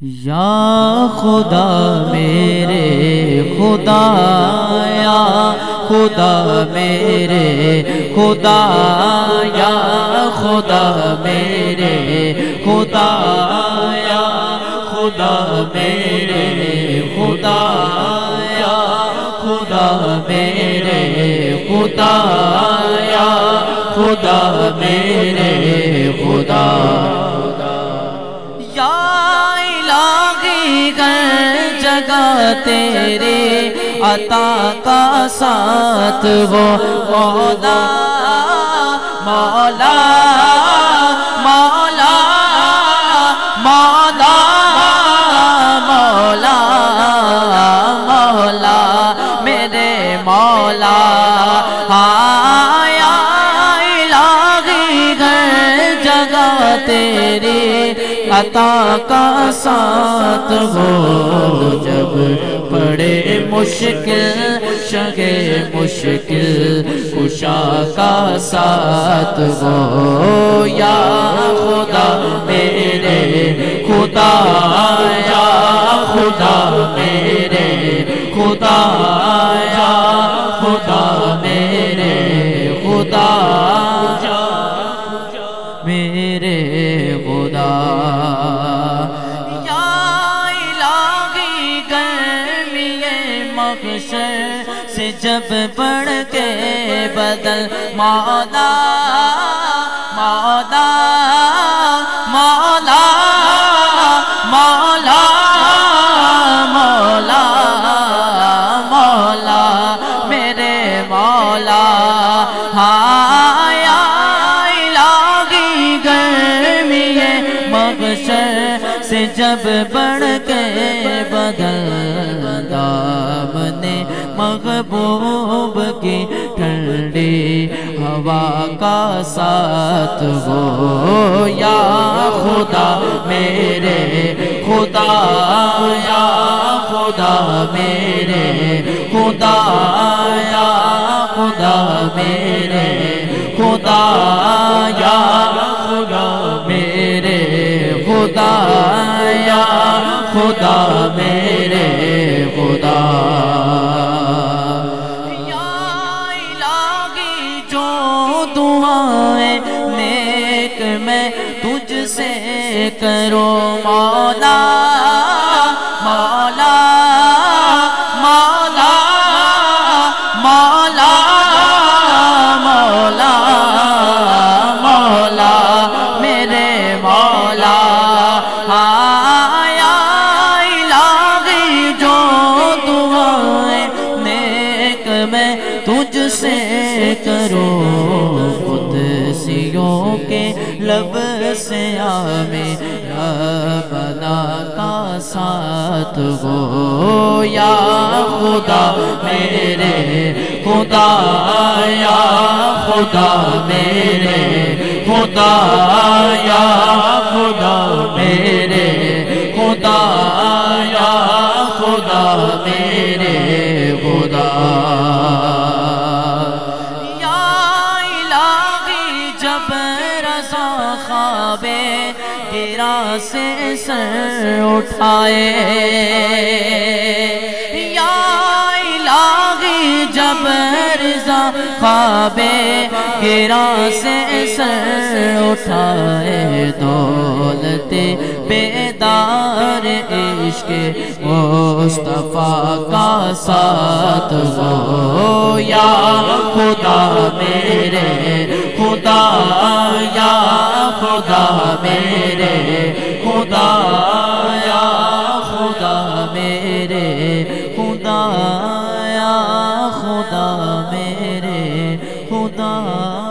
یا خدا میرے خدا، یا خدا میرے خدا، یا خدا میرے خدا، یا خدا میرے خدا، یا خدا میرے خدا، یا خدا میرے خدا۔ گھر جگہ تیرے عطا کا ساتھ وہ مولا مولا مولا مولا مولا مولا، میرے مولا، آیا الہی گھر، جگہ تیری عطا کا ساتھ ہو جب پڑے مشکل، شگے مشکل کشا کا ساتھ ہو یا خدا میرے، خدا، یا خدا میرے، خدا، یا خدا میرے، خدا مخشر سے جب پڑھ کے بدل مولا مولا مولا مولا مولا مولا، میرے مولا ہایا الہی گرمی مغشر سے جب بڑھ کے بدل محبوب کی ٹھنڈی ہوا کا ساتھ ہو یا خدا میرے خدا، یا خدا میرے خدا، یا خدا میرے خدا، یا خدا میرے خدا، یا خدا میرے خدا۔ میں تجھ سے کرو مولا مولا مولا مولا مولا مولا، میرے مولا۔ آیا الہی جو دعائیں نیک میں تجھ سے کرو قدسیوں کے لب سے آمیں ربنا کا ساتھ ہو یا خدا، میرے خدا، یا خدا، میرے خدا، یا خدا، میرے خدا۔ رضا خوابے گرا سے سر اٹھائے۔ یا الہی، جب رضا خوابے گرا سے سر اٹھائے۔ دولت بیدار عشق مصطفیٰ کا ساتھ۔ ہو یا خدا میرے خدا میرے خدا یا خدا میرے خدا یا خدا میرے خدا